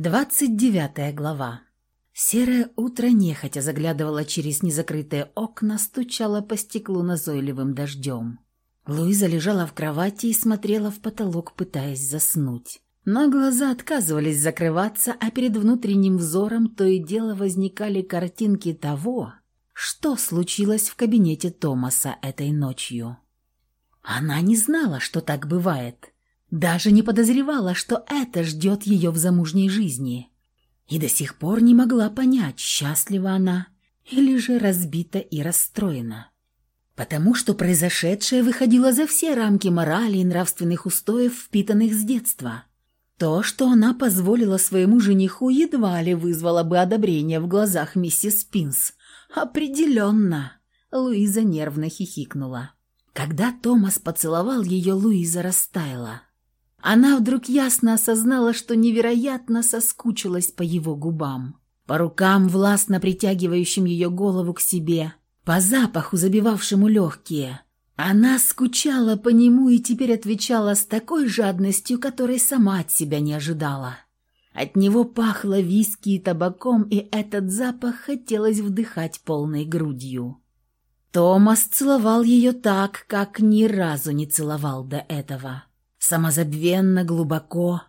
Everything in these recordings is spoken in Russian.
Двадцать девятая глава. Серое утро нехотя заглядывало через незакрытые окна, стучало по стеклу назойливым дождем. Луиза лежала в кровати и смотрела в потолок, пытаясь заснуть. Но глаза отказывались закрываться, а перед внутренним взором то и дело возникали картинки того, что случилось в кабинете Томаса этой ночью. Она не знала, что так бывает – даже не подозревала, что это ждет ее в замужней жизни. И до сих пор не могла понять, счастлива она или же разбита и расстроена. Потому что произошедшее выходило за все рамки морали и нравственных устоев, впитанных с детства. То, что она позволила своему жениху, едва ли вызвало бы одобрение в глазах миссис Пинс. Определенно. Луиза нервно хихикнула. Когда Томас поцеловал ее, Луиза растаяла. Она вдруг ясно осознала, что невероятно соскучилась по его губам, по рукам, властно притягивающим ее голову к себе, по запаху, забивавшему легкие. Она скучала по нему и теперь отвечала с такой жадностью, которой сама от себя не ожидала. От него пахло виски и табаком, и этот запах хотелось вдыхать полной грудью. Томас целовал ее так, как ни разу не целовал до этого самозабвенно, глубоко.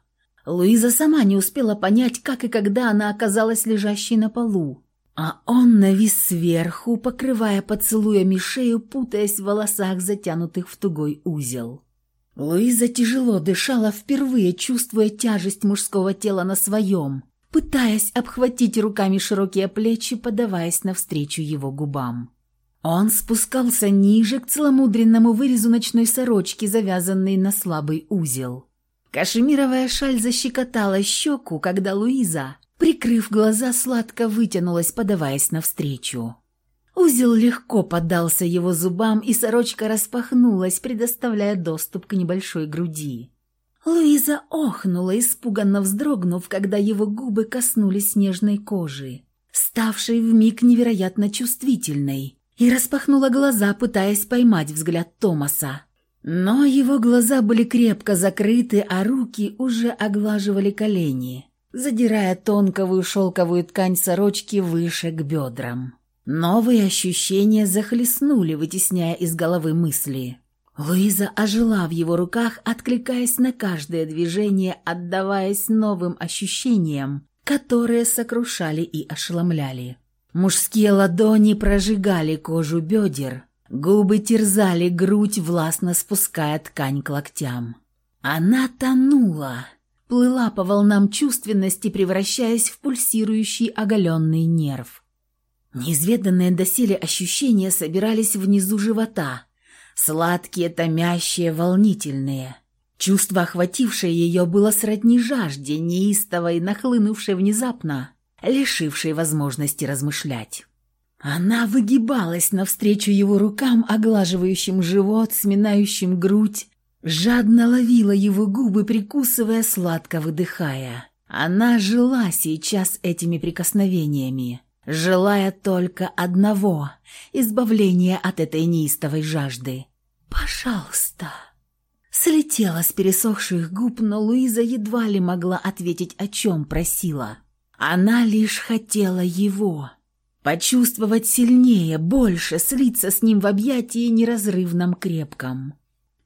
Луиза сама не успела понять, как и когда она оказалась лежащей на полу. А он навис сверху, покрывая поцелуями шею, путаясь в волосах, затянутых в тугой узел. Луиза тяжело дышала, впервые чувствуя тяжесть мужского тела на своем, пытаясь обхватить руками широкие плечи, подаваясь навстречу его губам. Он спускался ниже к целомудренному вырезу ночной сорочки, завязанной на слабый узел. Кашемировая шаль защекотала щеку, когда Луиза, прикрыв глаза, сладко вытянулась, подаваясь навстречу. Узел легко поддался его зубам, и сорочка распахнулась, предоставляя доступ к небольшой груди. Луиза охнула, испуганно вздрогнув, когда его губы коснулись нежной кожи, ставшей вмиг невероятно чувствительной, и распахнула глаза, пытаясь поймать взгляд Томаса. Но его глаза были крепко закрыты, а руки уже оглаживали колени, задирая тонкую шелковую ткань сорочки выше к бедрам. Новые ощущения захлестнули, вытесняя из головы мысли. Луиза ожила в его руках, откликаясь на каждое движение, отдаваясь новым ощущениям, которые сокрушали и ошеломляли. Мужские ладони прожигали кожу бедер, губы терзали грудь, властно спуская ткань к локтям. Она тонула, плыла по волнам чувственности, превращаясь в пульсирующий оголенный нерв. Неизведанные доселе ощущения собирались внизу живота, сладкие, томящие, волнительные. Чувство, охватившее ее, было сродни жажде, неистовой, нахлынувшей внезапно – лишившей возможности размышлять. Она выгибалась навстречу его рукам, оглаживающим живот, сминающим грудь, жадно ловила его губы, прикусывая, сладко выдыхая. Она жила сейчас этими прикосновениями, желая только одного – избавления от этой неистовой жажды. «Пожалуйста!» Слетела с пересохших губ, но Луиза едва ли могла ответить, о чем просила – она лишь хотела его. Почувствовать сильнее, больше, слиться с ним в объятии неразрывном крепком.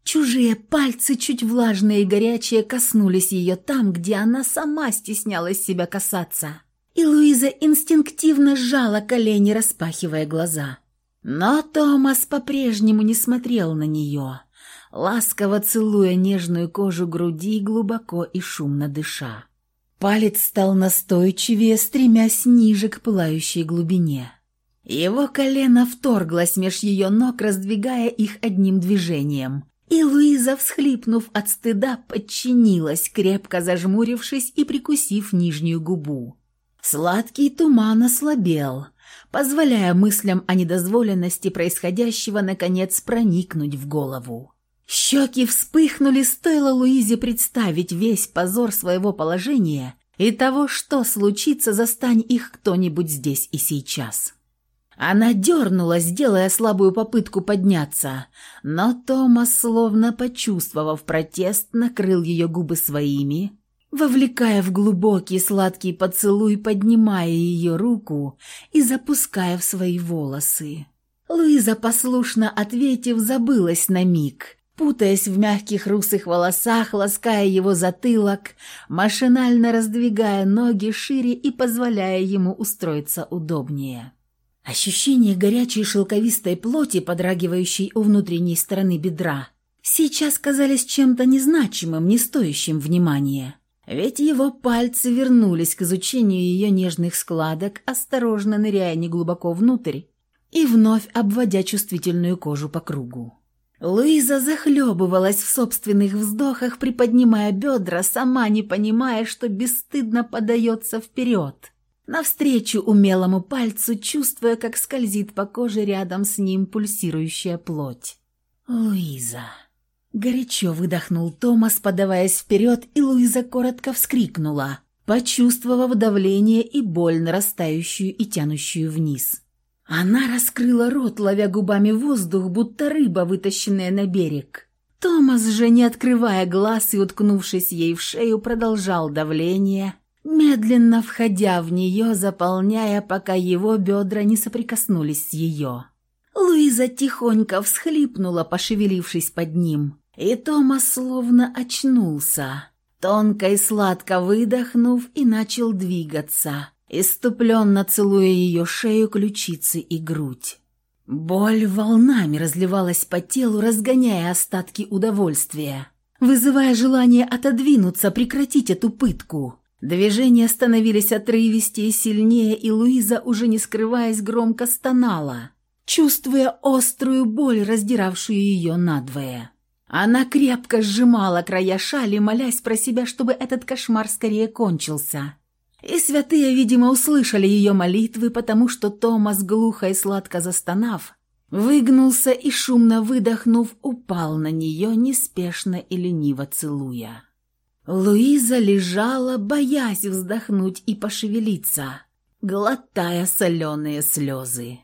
Чужие пальцы, чуть влажные и горячие, коснулись ее там, где она сама стеснялась себя касаться. И Луиза инстинктивно сжала колени, распахивая глаза. Но Томас по-прежнему не смотрел на нее, ласково целуя нежную кожу груди, глубоко и шумно дыша. Палец стал настойчивее, стремясь ниже к пылающей глубине. Его колено вторглось меж ее ног, раздвигая их одним движением. И Луиза, всхлипнув от стыда, подчинилась, крепко зажмурившись и прикусив нижнюю губу. Сладкий туман ослабел, позволяя мыслям о недозволенности происходящего наконец проникнуть в голову. Щеки вспыхнули, стоило Луизе представить весь позор своего положения и того, что случится, застань их кто-нибудь здесь и сейчас. Она дернулась, делая слабую попытку подняться, но Томас, словно почувствовав протест, накрыл ее губы своими, вовлекая в глубокий сладкий поцелуй, поднимая ее руку и запуская в свои волосы. Луиза, послушно ответив, забылась на миг, путаясь в мягких русых волосах, лаская его затылок, машинально раздвигая ноги шире и позволяя ему устроиться удобнее. Ощущение горячей шелковистой плоти, подрагивающей у внутренней стороны бедра, сейчас казались чем-то незначимым, не стоящим внимания. Ведь его пальцы вернулись к изучению ее нежных складок, осторожно ныряя неглубоко внутрь и вновь обводя чувствительную кожу по кругу. Луиза захлебывалась в собственных вздохах, приподнимая бедра, сама не понимая, что бесстыдно подается вперед. Навстречу умелому пальцу, чувствуя, как скользит по коже рядом с ним пульсирующая плоть. «Луиза!» Горячо выдохнул Томас, подаваясь вперед, и Луиза коротко вскрикнула, почувствовав давление и боль, нарастающую и тянущую вниз. Она раскрыла рот, ловя губами воздух, будто рыба, вытащенная на берег. Томас же, не открывая глаз и уткнувшись ей в шею, продолжал давление, медленно входя в нее, заполняя, пока его бедра не соприкоснулись с ее. Луиза тихонько всхлипнула, пошевелившись под ним, и Томас словно очнулся, тонко и сладко выдохнув, и начал двигаться, иступленно целуя ее шею, ключицы и грудь. Боль волнами разливалась по телу, разгоняя остатки удовольствия, вызывая желание отодвинуться, прекратить эту пытку. Движения становились отрывистее сильнее, и Луиза, уже не скрываясь, громко стонала, чувствуя острую боль, раздиравшую ее надвое. Она крепко сжимала края шали, молясь про себя, чтобы этот кошмар скорее кончился. И святые, видимо, услышали ее молитвы, потому что Томас, глухо и сладко застонав, выгнулся и, шумно выдохнув, упал на нее, неспешно и лениво целуя. Луиза лежала, боясь вздохнуть и пошевелиться, глотая соленые слезы.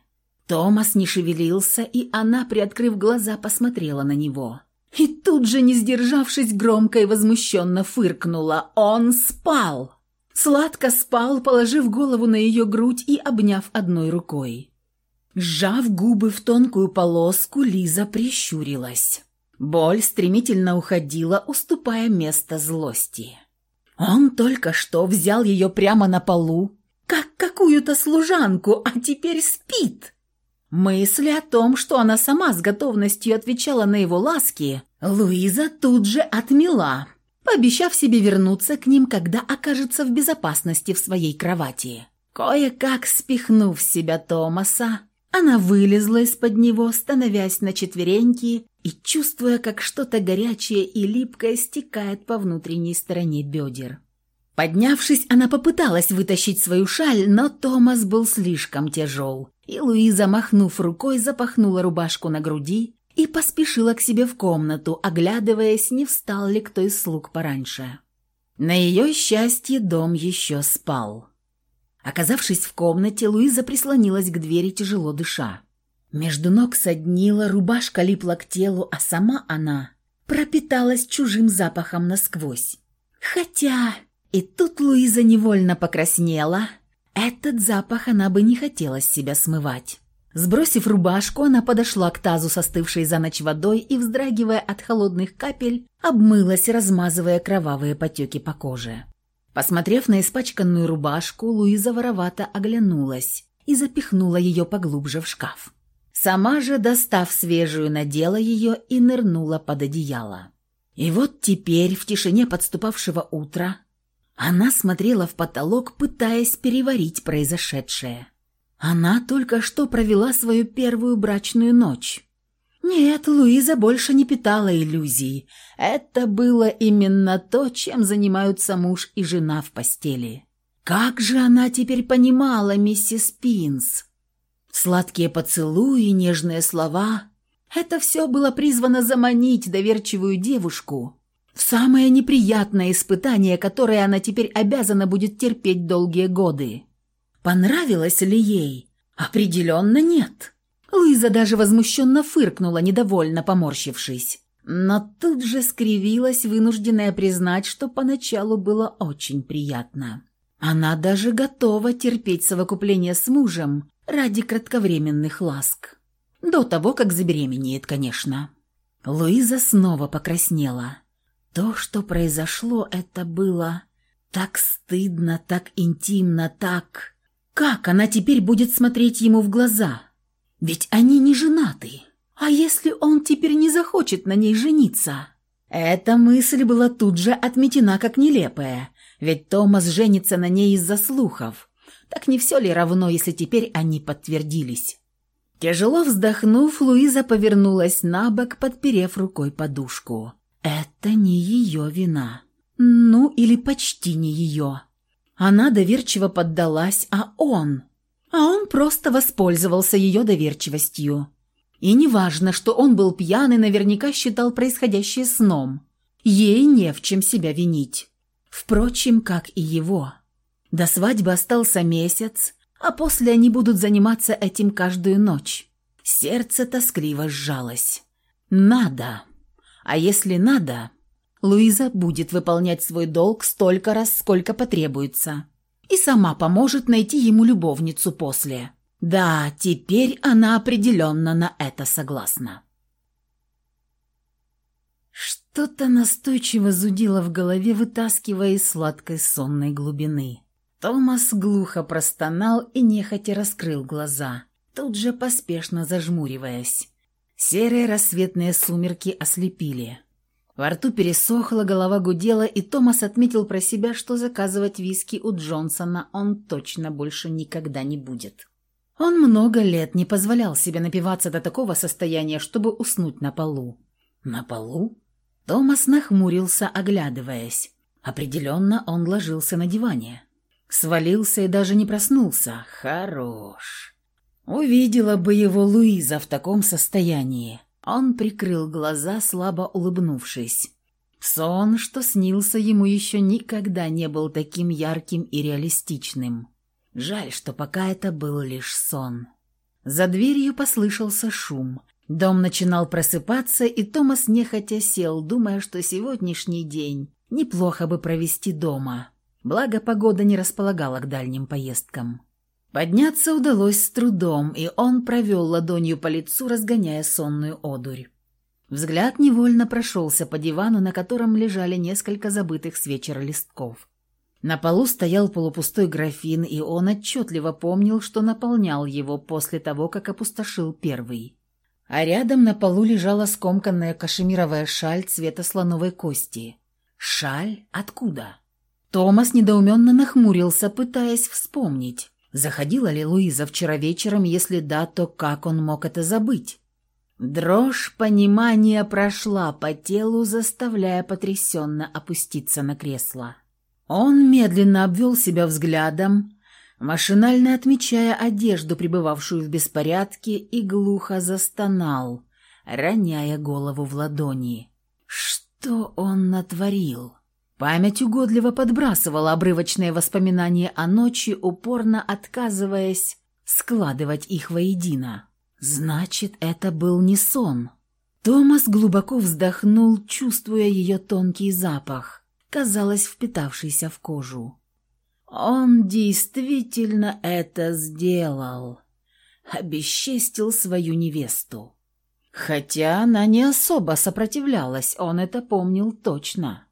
Томас не шевелился, и она, приоткрыв глаза, посмотрела на него. И тут же, не сдержавшись, громко и возмущенно фыркнула. «Он спал!» Сладко спал, положив голову на ее грудь и обняв одной рукой. Сжав губы в тонкую полоску, Лиза прищурилась. Боль стремительно уходила, уступая место злости. Он только что взял ее прямо на полу, как какую-то служанку, а теперь спит. Мысли о том, что она сама с готовностью отвечала на его ласки, Луиза тут же отмела, пообещав себе вернуться к ним, когда окажется в безопасности в своей кровати. Кое-как спихнув с себя Томаса, она вылезла из-под него, становясь на четвереньки и чувствуя, как что-то горячее и липкое стекает по внутренней стороне бедер. Поднявшись, она попыталась вытащить свою шаль, но Томас был слишком тяжел, и Луиза, махнув рукой, запахнула рубашку на груди и поспешила к себе в комнату, оглядываясь, не встал ли кто из слуг пораньше. На ее счастье дом еще спал. Оказавшись в комнате, Луиза прислонилась к двери, тяжело дыша. Между ног соднила, рубашка липла к телу, а сама она пропиталась чужим запахом насквозь. Хотя... И тут Луиза невольно покраснела. Этот запах она бы не хотела с себя смывать. Сбросив рубашку, она подошла к тазу со остывшей за ночь водой и, вздрагивая от холодных капель, обмылась, размазывая кровавые потеки по коже. Посмотрев на испачканную рубашку, Луиза воровато оглянулась и запихнула ее поглубже в шкаф. Сама же, достав свежую, надела ее и нырнула под одеяло. И вот теперь, в тишине подступавшего утра, она смотрела в потолок, пытаясь переварить произошедшее. Она только что провела свою первую брачную ночь. Нет, Луиза больше не питала иллюзий. Это было именно то, чем занимаются муж и жена в постели. Как же она теперь понимала миссис Пинс? Сладкие поцелуи, нежные слова — это все было призвано заманить доверчивую девушку в самое неприятное испытание, которое она теперь обязана будет терпеть долгие годы. Понравилось ли ей? Определенно нет. Луиза даже возмущенно фыркнула, недовольно поморщившись. но тут же скривилась, вынужденная признать, что поначалу было очень приятно. Она даже готова терпеть совокупление с мужем ради кратковременных ласк. До того, как забеременеет, конечно. Луиза снова покраснела. То, что произошло, это было так стыдно, так интимно, так... Как она теперь будет смотреть ему в глаза? Ведь они не женаты. А если он теперь не захочет на ней жениться? Эта мысль была тут же отметена как нелепая, ведь Томас женится на ней из-за слухов. Так не все ли равно, если теперь они подтвердились? Тяжело вздохнув, Луиза повернулась на бок, подперев рукой подушку. Это не ее вина. Ну, или почти не ее. Она доверчиво поддалась, а он... А он просто воспользовался ее доверчивостью. И неважно, что он был пьян и наверняка считал происходящее сном. Ей не в чем себя винить. Впрочем, как и его. До свадьбы остался месяц, а после они будут заниматься этим каждую ночь. Сердце тоскливо сжалось. Надо. А если надо, Луиза будет выполнять свой долг столько раз, сколько потребуется. И сама поможет найти ему любовницу после. Да, теперь она определенно на это согласна. Что-то настойчиво зудило в голове, вытаскивая из сладкой сонной глубины. Томас глухо простонал и нехотя раскрыл глаза, тут же поспешно зажмуриваясь. Серые рассветные сумерки ослепили. Во рту пересохло, голова гудела, и Томас отметил про себя, что заказывать виски у Джонсона он точно больше никогда не будет. Он много лет не позволял себе напиваться до такого состояния, чтобы уснуть на полу. На полу? Томас нахмурился, оглядываясь. Определенно он ложился на диване. Свалился и даже не проснулся. Хорош. Увидела бы его Луиза в таком состоянии. Он прикрыл глаза, слабо улыбнувшись. Сон, что снился ему, еще никогда не был таким ярким и реалистичным. Жаль, что пока это был лишь сон. За дверью послышался шум. Дом начинал просыпаться, и Томас нехотя сел, думая, что сегодняшний день неплохо бы провести дома. Благо, погода не располагала к дальним поездкам. Подняться удалось с трудом, и он провел ладонью по лицу, разгоняя сонную одурь. Взгляд невольно прошелся по дивану, на котором лежали несколько забытых с вечера листков. На полу стоял полупустой графин, и он отчетливо помнил, что наполнял его после того, как опустошил первый. А рядом на полу лежала скомканная кашемировая шаль цвета слоновой кости. Шаль откуда? Томас недоуменно нахмурился, пытаясь вспомнить, заходила ли Луиза вчера вечером, если да, то как он мог это забыть? Дрожь понимания прошла по телу, заставляя потрясенно опуститься на кресло. Он медленно обвел себя взглядом, машинально отмечая одежду, пребывавшую в беспорядке, и глухо застонал, роняя голову в ладони. Что он натворил? Память угодливо подбрасывала обрывочные воспоминания о ночи, упорно отказываясь складывать их воедино. Значит, это был не сон. Томас глубоко вздохнул, чувствуя ее тонкий запах казалось, впитавшийся в кожу. Он действительно это сделал. Обесчестил свою невесту. Хотя она не особо сопротивлялась, он это помнил точно.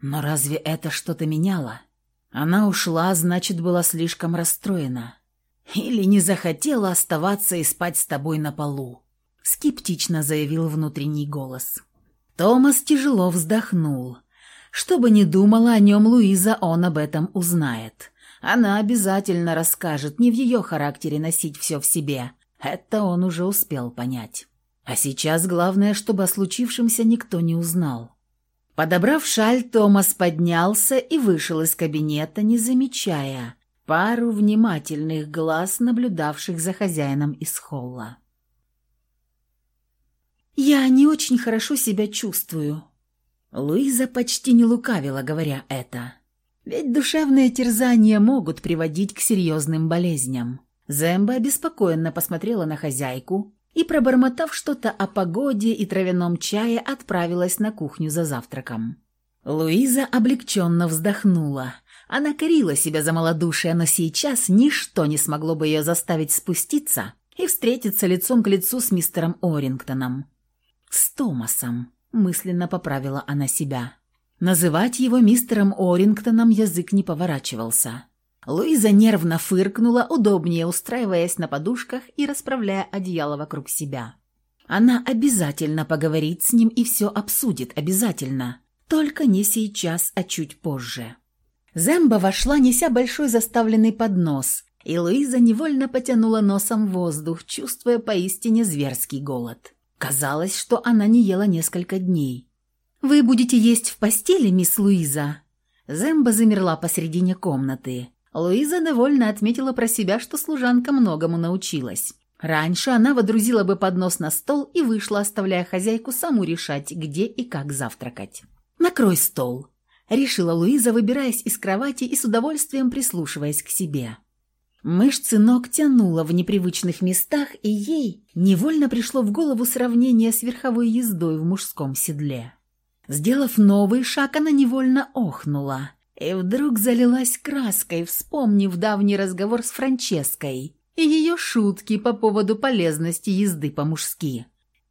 Но разве это что-то меняло? Она ушла, значит, была слишком расстроена. Или не захотела оставаться и спать с тобой на полу. Скептично заявил внутренний голос. Томас тяжело вздохнул. Что бы ни думала о нем Луиза, он об этом узнает. Она обязательно расскажет, не в ее характере носить все в себе. Это он уже успел понять. А сейчас главное, чтобы о случившемся никто не узнал. Подобрав шаль, Томас поднялся и вышел из кабинета, не замечая пару внимательных глаз, наблюдавших за хозяином из холла. «Я не очень хорошо себя чувствую», Луиза почти не лукавила, говоря это. Ведь душевные терзания могут приводить к серьезным болезням. Земба обеспокоенно посмотрела на хозяйку и, пробормотав что-то о погоде и травяном чае, отправилась на кухню за завтраком. Луиза облегченно вздохнула. Она корила себя за малодушие, но сейчас ничто не смогло бы ее заставить спуститься и встретиться лицом к лицу с мистером Орингтоном. «С Томасом», — мысленно поправила она себя. Называть его мистером Орингтоном язык не поворачивался. Луиза нервно фыркнула, удобнее устраиваясь на подушках и расправляя одеяло вокруг себя. Она обязательно поговорит с ним и все обсудит, обязательно. Только не сейчас, а чуть позже. Земба вошла, неся большой заставленный поднос, и Луиза невольно потянула носом воздух, чувствуя поистине зверский голод. Казалось, что она не ела несколько дней. «Вы будете есть в постели, мисс Луиза?» Земба замерла посредине комнаты. Луиза довольно отметила про себя, что служанка многому научилась. Раньше она водрузила бы поднос на стол и вышла, оставляя хозяйку саму решать, где и как завтракать. «Накрой стол», — решила Луиза, выбираясь из кровати и с удовольствием прислушиваясь к себе. Мышцы ног тянуло в непривычных местах, и ей невольно пришло в голову сравнение с верховой ездой в мужском седле. Сделав новый шаг, она невольно охнула и вдруг залилась краской, вспомнив давний разговор с Франческой и ее шутки по поводу полезности езды по-мужски.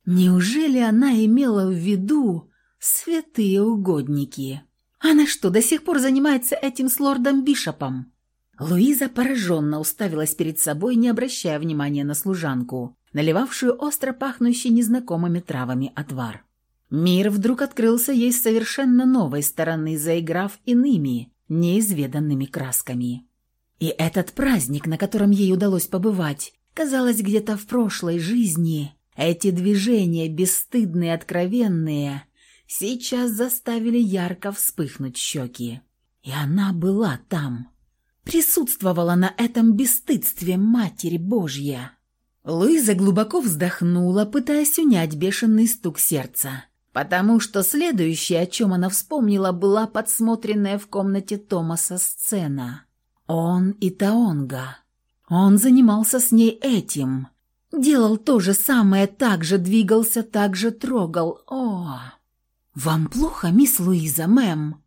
Неужели она имела в виду святые угодники? Она что, до сих пор занимается этим с лордом Бишопом? Луиза пораженно уставилась перед собой, не обращая внимания на служанку, наливавшую остро пахнущий незнакомыми травами отвар. Мир вдруг открылся ей с совершенно новой стороны, заиграв иными, неизведанными красками. И этот праздник, на котором ей удалось побывать, казалось, где-то в прошлой жизни, эти движения, бесстыдные, откровенные, сейчас заставили ярко вспыхнуть щеки. И она была там, присутствовала на этом бесстыдстве Матери Божья. Луиза глубоко вздохнула, пытаясь унять бешеный стук сердца потому что следующее, о чем она вспомнила, была подсмотренная в комнате Томаса сцена. Он и Таонга. Он занимался с ней этим. Делал то же самое, так же двигался, так же трогал. О! «Вам плохо, мисс Луиза, мэм?»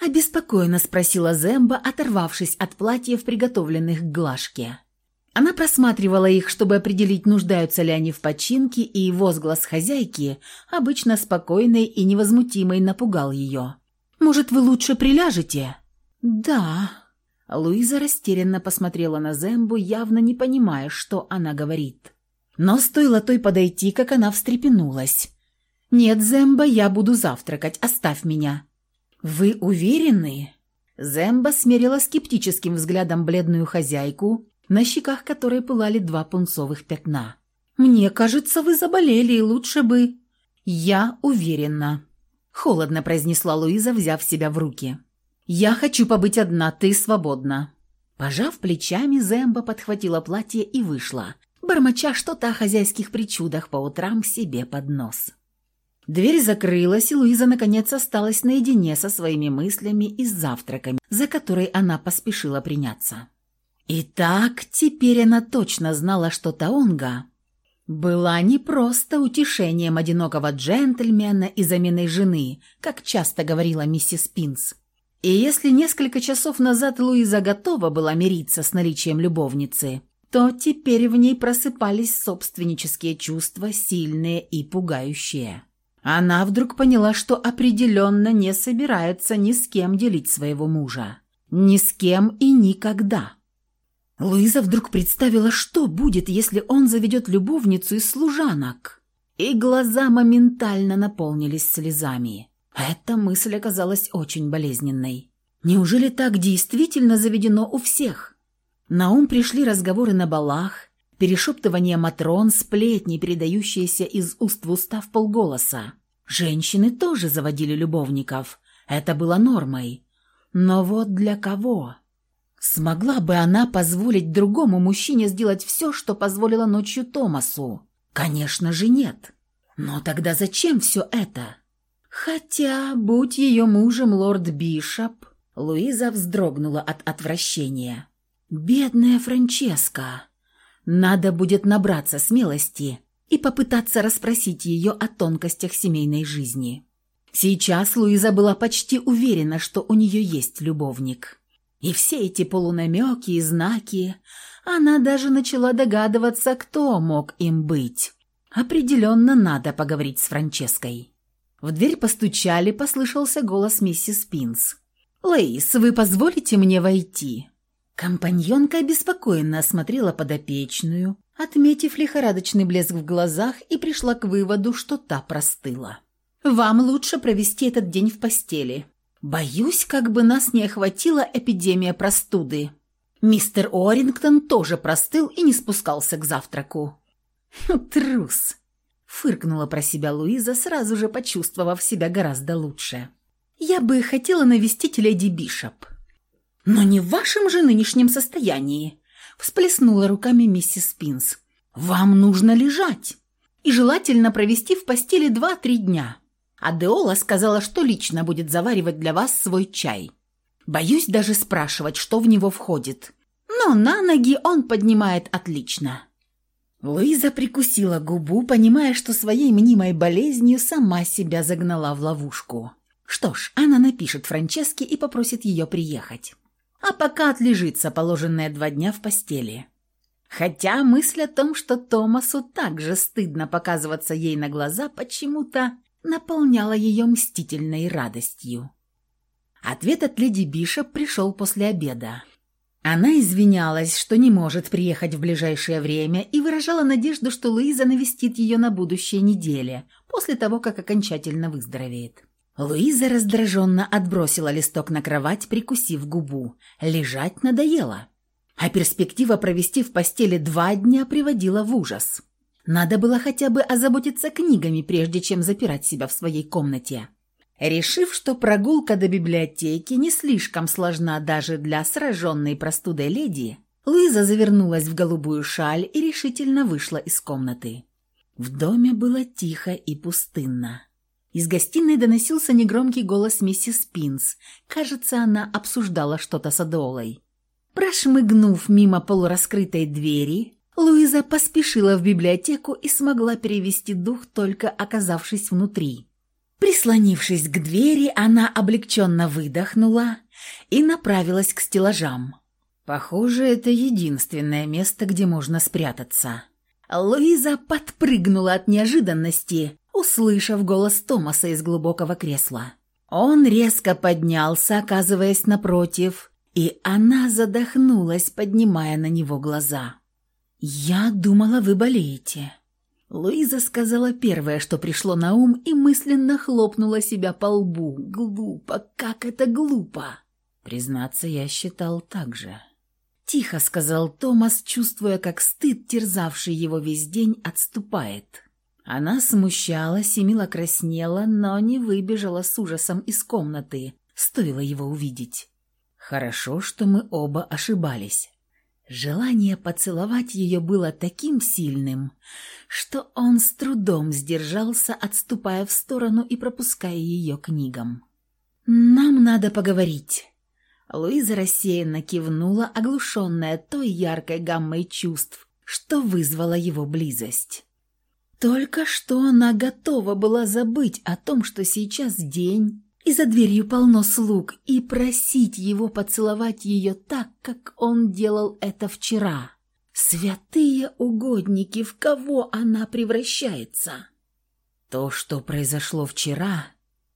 Обеспокоенно спросила Земба, оторвавшись от платьев, приготовленных к глажке. Она просматривала их, чтобы определить, нуждаются ли они в починке, и возглас хозяйки, обычно спокойный и невозмутимый, напугал ее. «Может, вы лучше приляжете?» «Да». Луиза растерянно посмотрела на Зембу, явно не понимая, что она говорит. Но стоило той подойти, как она встрепенулась. «Нет, Земба, я буду завтракать, оставь меня». «Вы уверены?» Земба смерила скептическим взглядом бледную хозяйку, на щеках которой пылали два пунцовых пятна. «Мне кажется, вы заболели, и лучше бы...» «Я уверена», — холодно произнесла Луиза, взяв себя в руки. «Я хочу побыть одна, ты свободна». Пожав плечами, Земба подхватила платье и вышла, бормоча что-то о хозяйских причудах по утрам себе под нос. Дверь закрылась, и Луиза наконец осталась наедине со своими мыслями и завтраками, за который она поспешила приняться. Итак, теперь она точно знала, что Таонга была не просто утешением одинокого джентльмена и заменой жены, как часто говорила миссис Пинс. И если несколько часов назад Луиза готова была мириться с наличием любовницы, то теперь в ней просыпались собственнические чувства, сильные и пугающие. Она вдруг поняла, что определенно не собирается ни с кем делить своего мужа. Ни с кем и никогда. Луиза вдруг представила, что будет, если он заведет любовницу из служанок. И глаза моментально наполнились слезами. Эта мысль оказалась очень болезненной. Неужели так действительно заведено у всех? На ум пришли разговоры на балах, перешептывание матрон, сплетни, передающиеся из уст в уста в полголоса. Женщины тоже заводили любовников. Это было нормой. Но вот для кого? Смогла бы она позволить другому мужчине сделать все, что позволила ночью Томасу? Конечно же нет. Но тогда зачем все это? Хотя, будь ее мужем лорд Бишоп, Луиза вздрогнула от отвращения. Бедная Франческа. Надо будет набраться смелости и попытаться расспросить ее о тонкостях семейной жизни. Сейчас Луиза была почти уверена, что у нее есть любовник. И все эти полунамеки и знаки, она даже начала догадываться, кто мог им быть. Определенно надо поговорить с Франческой. В дверь постучали, послышался голос миссис Пинс. «Лейс, вы позволите мне войти?» Компаньонка обеспокоенно осмотрела подопечную, отметив лихорадочный блеск в глазах и пришла к выводу, что та простыла. «Вам лучше провести этот день в постели. Боюсь, как бы нас не охватила эпидемия простуды. Мистер Орингтон тоже простыл и не спускался к завтраку». «Трус!» — фыркнула про себя Луиза, сразу же почувствовав себя гораздо лучше. «Я бы хотела навестить леди Бишоп». «Но не в вашем же нынешнем состоянии», — всплеснула руками миссис Пинс. «Вам нужно лежать, и желательно провести в постели два-три дня. Адеола сказала, что лично будет заваривать для вас свой чай. Боюсь даже спрашивать, что в него входит. Но на ноги он поднимает отлично». Луиза прикусила губу, понимая, что своей мнимой болезнью сама себя загнала в ловушку. Что ж, она напишет Франческе и попросит ее приехать а пока отлежится положенные два дня в постели. Хотя мысль о том, что Томасу так же стыдно показываться ей на глаза, почему-то наполняла ее мстительной радостью. Ответ от леди Бишоп пришел после обеда. Она извинялась, что не может приехать в ближайшее время и выражала надежду, что Луиза навестит ее на будущей неделе, после того, как окончательно выздоровеет. Луиза раздраженно отбросила листок на кровать, прикусив губу. Лежать надоело. А перспектива провести в постели два дня приводила в ужас. Надо было хотя бы озаботиться книгами, прежде чем запирать себя в своей комнате. Решив, что прогулка до библиотеки не слишком сложна даже для сраженной простудой леди, Луиза завернулась в голубую шаль и решительно вышла из комнаты. В доме было тихо и пустынно. Из гостиной доносился негромкий голос миссис Пинс. Кажется, она обсуждала что-то с Адолой. Прошмыгнув мимо полураскрытой двери, Луиза поспешила в библиотеку и смогла перевести дух, только оказавшись внутри. Прислонившись к двери, она облегченно выдохнула и направилась к стеллажам. Похоже, это единственное место, где можно спрятаться. Луиза подпрыгнула от неожиданности услышав голос Томаса из глубокого кресла. Он резко поднялся, оказываясь напротив, и она задохнулась, поднимая на него глаза. «Я думала, вы болеете». Луиза сказала первое, что пришло на ум, и мысленно хлопнула себя по лбу. «Глупо! Как это глупо!» Признаться, я считал так же. Тихо сказал Томас, чувствуя, как стыд, терзавший его весь день, отступает. Она смущалась и мило краснела, но не выбежала с ужасом из комнаты, стоило его увидеть. Хорошо, что мы оба ошибались. Желание поцеловать ее было таким сильным, что он с трудом сдержался, отступая в сторону и пропуская ее книгам. «Нам надо поговорить». Луиза рассеянно кивнула, оглушенная той яркой гаммой чувств, что вызвала его близость. Только что она готова была забыть о том, что сейчас день, и за дверью полно слуг, и просить его поцеловать ее так, как он делал это вчера. Святые угодники, в кого она превращается? То, что произошло вчера...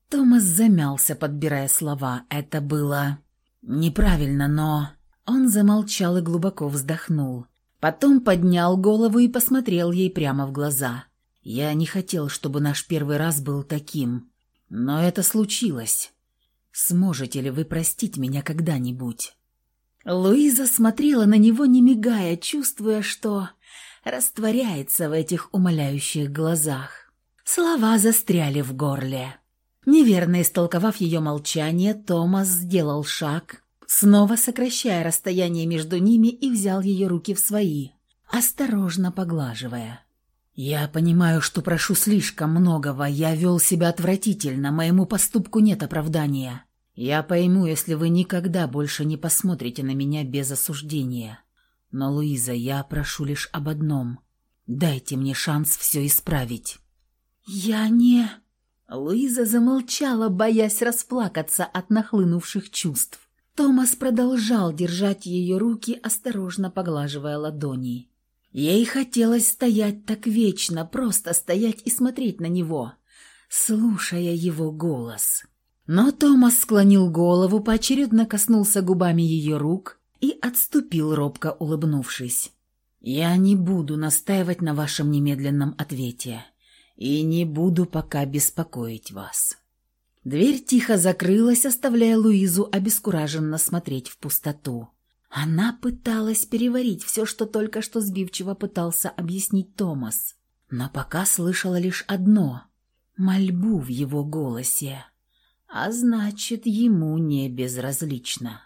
Томас замялся, подбирая слова. Это было неправильно, но... Он замолчал и глубоко вздохнул. Потом поднял голову и посмотрел ей прямо в глаза. Я не хотел, чтобы наш первый раз был таким, но это случилось. Сможете ли вы простить меня когда-нибудь?» Луиза смотрела на него, не мигая, чувствуя, что растворяется в этих умоляющих глазах. Слова застряли в горле. Неверно истолковав ее молчание, Томас сделал шаг, снова сокращая расстояние между ними и взял ее руки в свои, осторожно поглаживая. «Я понимаю, что прошу слишком многого. Я вел себя отвратительно, моему поступку нет оправдания. Я пойму, если вы никогда больше не посмотрите на меня без осуждения. Но, Луиза, я прошу лишь об одном. Дайте мне шанс все исправить». «Я не...» Луиза замолчала, боясь расплакаться от нахлынувших чувств. Томас продолжал держать ее руки, осторожно поглаживая ладони. Ей хотелось стоять так вечно, просто стоять и смотреть на него, слушая его голос. Но Томас склонил голову, поочередно коснулся губами ее рук и отступил, робко улыбнувшись. «Я не буду настаивать на вашем немедленном ответе и не буду пока беспокоить вас». Дверь тихо закрылась, оставляя Луизу обескураженно смотреть в пустоту. Она пыталась переварить все, что только что сбивчиво пытался объяснить Томас, но пока слышала лишь одно — мольбу в его голосе. А значит, ему не безразлично.